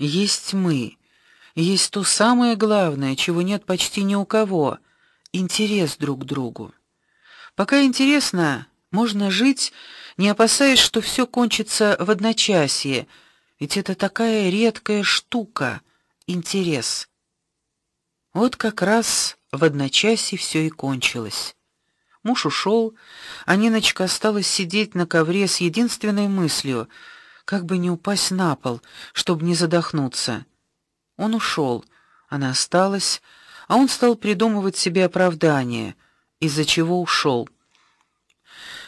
Есть мы. Есть то самое главное, чего нет почти ни у кого интерес друг к другу. Пока интересно, можно жить, не опасаясь, что все кончится в одночасье. Ведь это такая редкая штука интерес. Вот как раз в одночасье все и кончилось. Муж ушел, а Ниночка осталась сидеть на ковре с единственной мыслью: как бы не упасть на пол, чтобы не задохнуться. Он ушел, она осталась, а он стал придумывать себе оправдание, из-за чего ушел.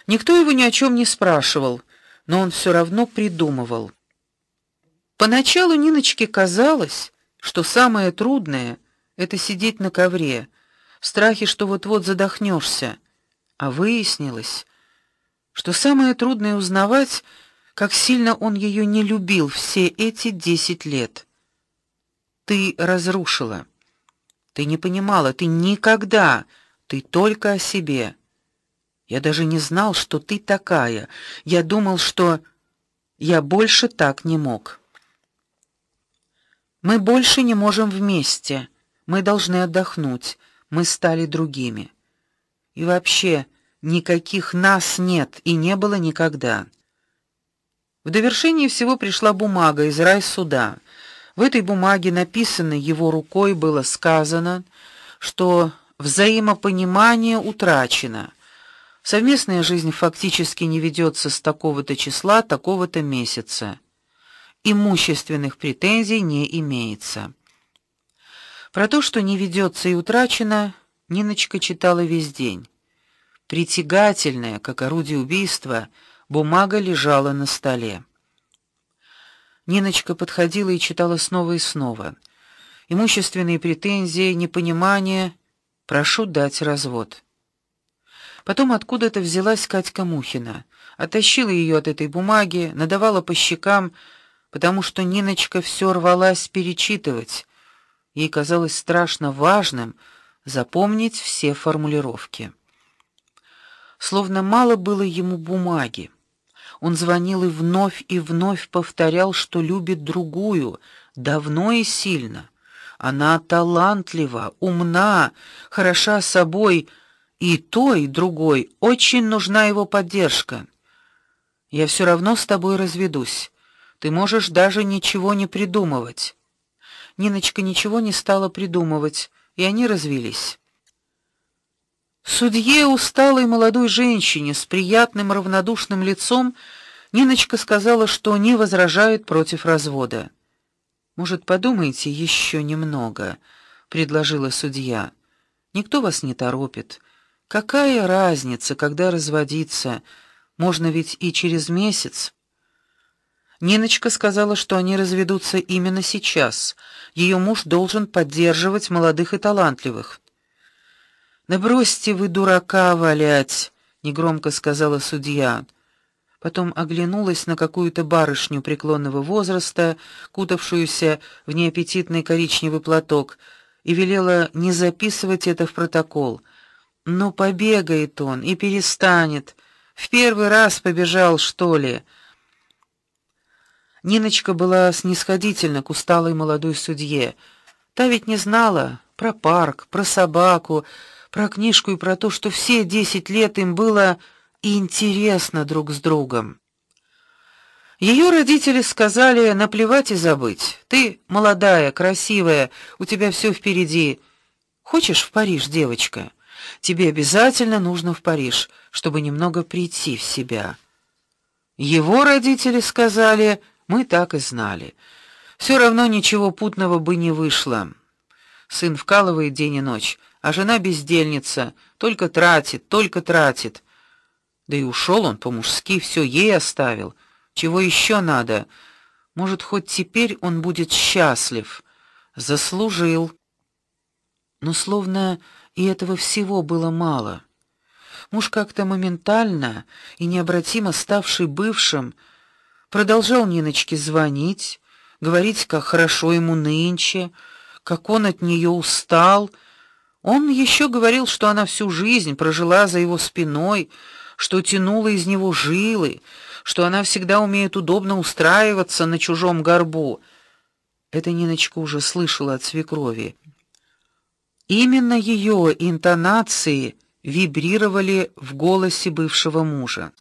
Никто его ни о чем не спрашивал, но он все равно придумывал. Поначалу Ниночке казалось, что самое трудное это сидеть на ковре, в страхе, что вот-вот задохнешься. А выяснилось, что самое трудное узнавать, как сильно он ее не любил все эти десять лет. Ты разрушила. Ты не понимала, ты никогда, ты только о себе. Я даже не знал, что ты такая. Я думал, что я больше так не мог. Мы больше не можем вместе. Мы должны отдохнуть. Мы стали другими. И вообще, никаких нас нет и не было никогда. В довершение всего пришла бумага из райсуда. В этой бумаге, написанной его рукой, было сказано, что взаимопонимание утрачено. Совместная жизнь фактически не ведется с такого-то числа, такого-то месяца. Имущественных претензий не имеется. Про то, что не ведется и утрачено, Ниночка читала весь день. Притягательная, как орудие убийства, бумага лежала на столе. Ниночка подходила и читала снова и снова. Имущественные претензии, непонимание, прошу дать развод. Потом откуда-то взялась Катька Мухина, оттащила ее от этой бумаги, надавала по щекам, потому что Ниночка все рвалась перечитывать. Ей казалось страшно важным запомнить все формулировки. Словно мало было ему бумаги. Он звонил и вновь и вновь повторял, что любит другую, давно и сильно. Она талантлива, умна, хороша собой, и той, и другой очень нужна его поддержка. Я все равно с тобой разведусь. Ты можешь даже ничего не придумывать. Ниночка ничего не стала придумывать, и они развелись. Судье усталой молодой женщине с приятным равнодушным лицом Ниночка сказала, что не возражает против развода. Может, подумайте еще немного, предложила судья. Никто вас не торопит. Какая разница, когда разводиться? Можно ведь и через месяц. Ниночка сказала, что они разведутся именно сейчас. Ее муж должен поддерживать молодых и талантливых. "Да бросьте вы дурака валять", негромко сказала судья. Потом оглянулась на какую-то барышню преклонного возраста, кутавшуюся в неаппетитный коричневый платок, и велела не записывать это в протокол. "Ну побегает он и перестанет. В первый раз побежал, что ли?" Ниночка была снисходительна к усталой молодой судье. Та ведь не знала про парк, про собаку, про книжку и про то, что все десять лет им было интересно друг с другом. Ее родители сказали: "Наплевать и забыть. Ты молодая, красивая, у тебя все впереди. Хочешь в Париж, девочка? Тебе обязательно нужно в Париж, чтобы немного прийти в себя". Его родители сказали: мы так и знали. Все равно ничего путного бы не вышло. Сын вкалывает день и ночь, а жена бездельница, только тратит, только тратит. Да и ушел он по-мужски, все ей оставил. Чего еще надо? Может, хоть теперь он будет счастлив. Заслужил. Но словно и этого всего было мало. Муж как-то моментально и необратимо ставший бывшим Продолжал Ниночке звонить, говорить, как хорошо ему нынче, как он от нее устал. Он еще говорил, что она всю жизнь прожила за его спиной, что тянула из него жилы, что она всегда умеет удобно устраиваться на чужом горбу. Это Ниночка уже слышала от свекрови. Именно ее интонации вибрировали в голосе бывшего мужа.